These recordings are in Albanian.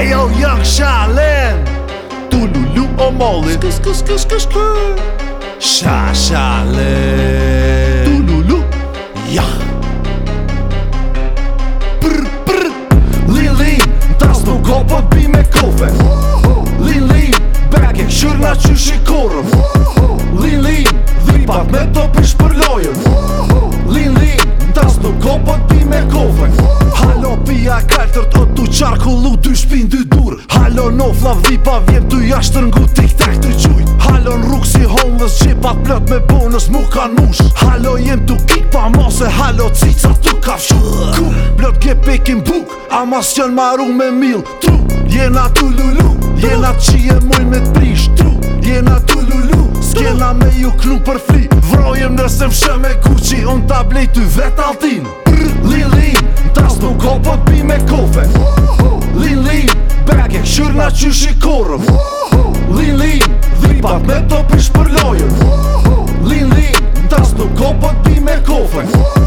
Hey yo, young Shaolin, Tululu Omolin. Sha Shaolin, Tululu, yeah. po t'pi me kofën Halo pia kaltër t'o t'u qarkullu Dy shpin dy dur Halo no flav pa vjen t'u jashtë ngu Tik tak t'u qujt Halo në rrug si homeless Gjipa plët me bonus mu ka mush Halo jem t'u kik pa mose Halo cica t'u ka fshu Ku plët ke pekin buk Amas qën maru me mil Tru jena t'u lulu Jena qie moj me t'prish Tru jena t'u lulu S'kena me ju knu për fri Vrojem nëse më shë me kuqi On t'a blej vet altin nuk ka po t'pi me kofe Lin lin, pegek, shyr na që shikorëm Lin lin, dhipa me të pish për lojën Lin lin, tas nuk ka po t'pi me kofe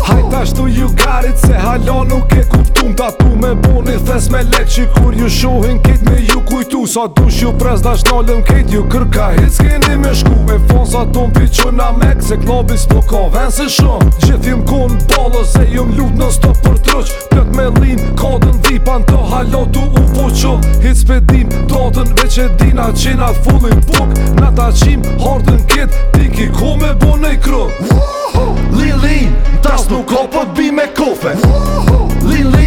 Hajta shtu ju garit se halo nuk e kuptum Ta tu me boni thes me leqi kur ju shohin kit me ju kujtu Sa dush ju prez dash nalëm kit ju kërka hit s'keni me shku Me fon sa ton pi na mek se klobis po ka vense shum Gjith ju m'kon palo se ju lut në stopo Halo tu u fuqo Hit spedim Totën veç e dina qena fullin buk Na ta qim hordën kit Ti ki ku me bu në i kru Lili Tas nuk opot bi me kofe Lili